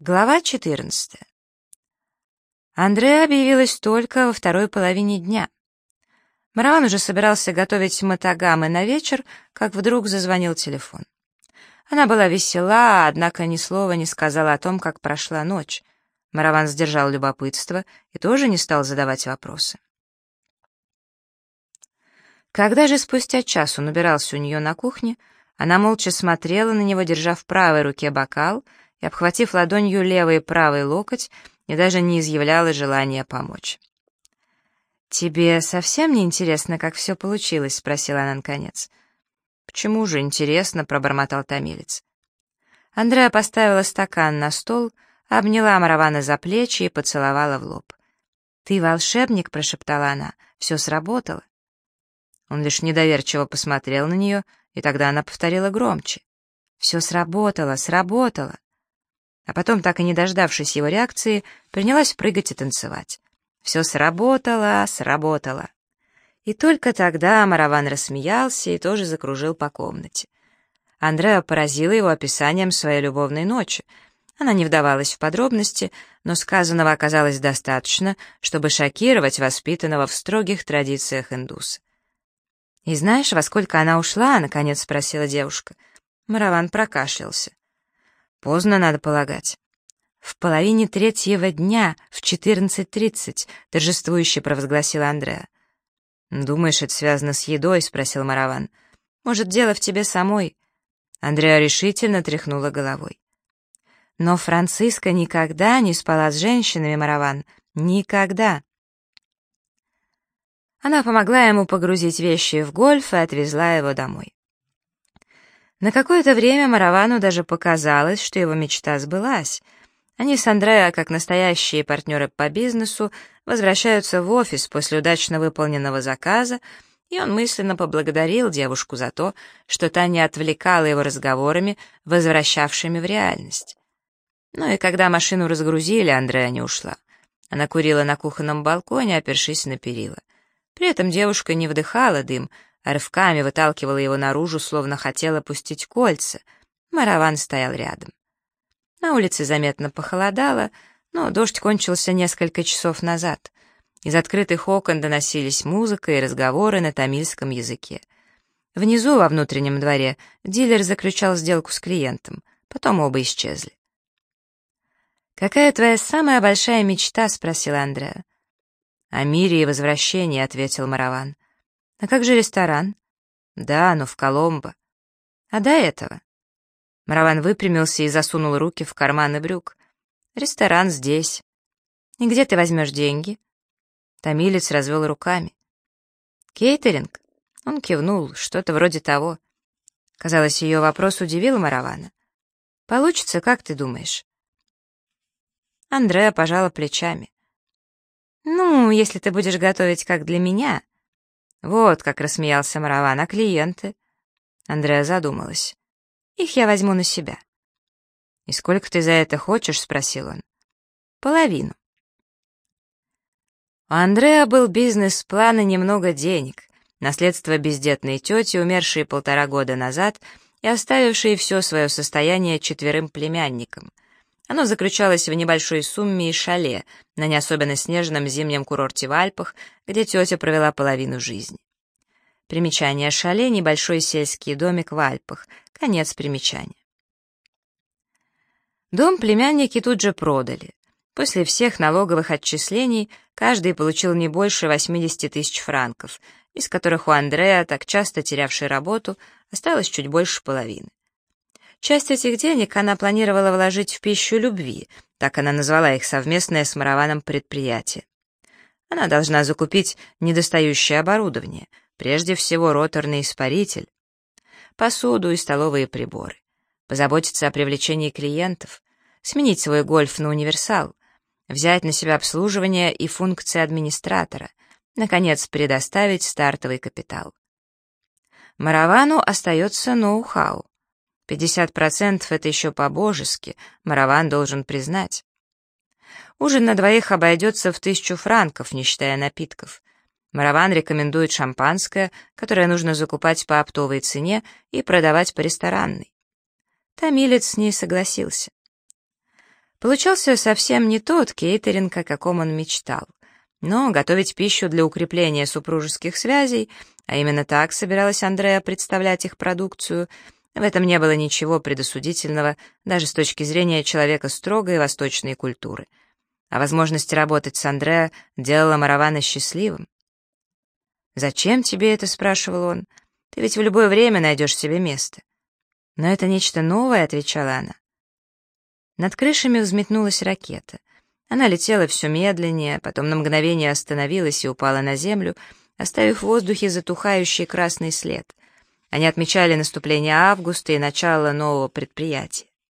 Глава 14. Андреа объявилась только во второй половине дня. Мараван уже собирался готовить матагамы на вечер, как вдруг зазвонил телефон. Она была весела, однако ни слова не сказала о том, как прошла ночь. Мараван сдержал любопытство и тоже не стал задавать вопросы. Когда же спустя час он убирался у нее на кухне, она молча смотрела на него, держа в правой руке бокал — и, обхватив ладонью левый и правый локоть, и даже не изъявляла желания помочь. «Тебе совсем не интересно, как все получилось?» — спросила она наконец. «Почему же интересно?» — пробормотал томилец. Андреа поставила стакан на стол, обняла Маравана за плечи и поцеловала в лоб. «Ты волшебник?» — прошептала она. «Все сработало». Он лишь недоверчиво посмотрел на нее, и тогда она повторила громче. «Все сработало, сработало» а потом, так и не дождавшись его реакции, принялась прыгать и танцевать. Все сработало, сработало. И только тогда Мараван рассмеялся и тоже закружил по комнате. Андреа поразила его описанием своей любовной ночи. Она не вдавалась в подробности, но сказанного оказалось достаточно, чтобы шокировать воспитанного в строгих традициях индуса. «И знаешь, во сколько она ушла?» — наконец спросила девушка. Мараван прокашлялся. Поздно, надо полагать. В половине третьего дня, в 14.30, торжествующе провозгласила Андреа. «Думаешь, это связано с едой?» — спросил Мараван. «Может, дело в тебе самой?» Андреа решительно тряхнула головой. «Но Франциска никогда не спала с женщинами, Мараван. Никогда!» Она помогла ему погрузить вещи в гольф и отвезла его домой. На какое-то время Маравану даже показалось, что его мечта сбылась. Они с Андреа, как настоящие партнеры по бизнесу, возвращаются в офис после удачно выполненного заказа, и он мысленно поблагодарил девушку за то, что та не отвлекала его разговорами, возвращавшими в реальность. Ну и когда машину разгрузили, Андреа не ушла. Она курила на кухонном балконе, опершись на перила. При этом девушка не вдыхала дым — рывками выталкивала его наружу, словно хотела пустить кольца. Мараван стоял рядом. На улице заметно похолодало, но дождь кончился несколько часов назад. Из открытых окон доносились музыка и разговоры на тамильском языке. Внизу, во внутреннем дворе, дилер заключал сделку с клиентом. Потом оба исчезли. «Какая твоя самая большая мечта?» — спросил Андреа. «О мире и возвращении», — ответил Мараван. «А как же ресторан?» «Да, но в Коломбо». «А до этого?» Мараван выпрямился и засунул руки в карманы брюк. «Ресторан здесь». «И где ты возьмешь деньги?» Томилец развел руками. «Кейтеринг?» Он кивнул, что-то вроде того. Казалось, ее вопрос удивил Маравана. «Получится, как ты думаешь?» Андреа пожала плечами. «Ну, если ты будешь готовить как для меня, «Вот как рассмеялся Мараван, а клиенты?» Андреа задумалась. «Их я возьму на себя». «И сколько ты за это хочешь?» — спросил он. «Половину». У Андреа был бизнес-план и немного денег, наследство бездетной тети, умершей полтора года назад и оставившей все свое состояние четверым племянникам. Оно заключалось в небольшой сумме и шале на не особенно снежном зимнем курорте в Альпах, где тетя провела половину жизни. Примечание шале — небольшой сельский домик в Альпах. Конец примечания. Дом племянники тут же продали. После всех налоговых отчислений каждый получил не больше 80 тысяч франков, из которых у Андрея, так часто терявшей работу, осталось чуть больше половины. Часть этих денег она планировала вложить в пищу любви, так она назвала их совместное с Мараваном предприятие. Она должна закупить недостающее оборудование, прежде всего роторный испаритель, посуду и столовые приборы, позаботиться о привлечении клиентов, сменить свой гольф на универсал, взять на себя обслуживание и функции администратора, наконец, предоставить стартовый капитал. Маравану остается ноу-хау. 50% — это еще по-божески, Мараван должен признать. Ужин на двоих обойдется в тысячу франков, не считая напитков. Мараван рекомендует шампанское, которое нужно закупать по оптовой цене и продавать по ресторанной. Томилец с ней согласился. Получался совсем не тот кейтеринг, о каком он мечтал. Но готовить пищу для укрепления супружеских связей, а именно так собиралась Андреа представлять их продукцию, в этом не было ничего предосудительного даже с точки зрения человека строгой восточной культуры. А возможность работать с Андреа делала Маравана счастливым. «Зачем тебе это?» — спрашивал он. «Ты ведь в любое время найдешь себе место». «Но это нечто новое», — отвечала она. Над крышами взметнулась ракета. Она летела все медленнее, потом на мгновение остановилась и упала на землю, оставив в воздухе затухающий красный след. Они отмечали наступление августа и начало нового предприятия.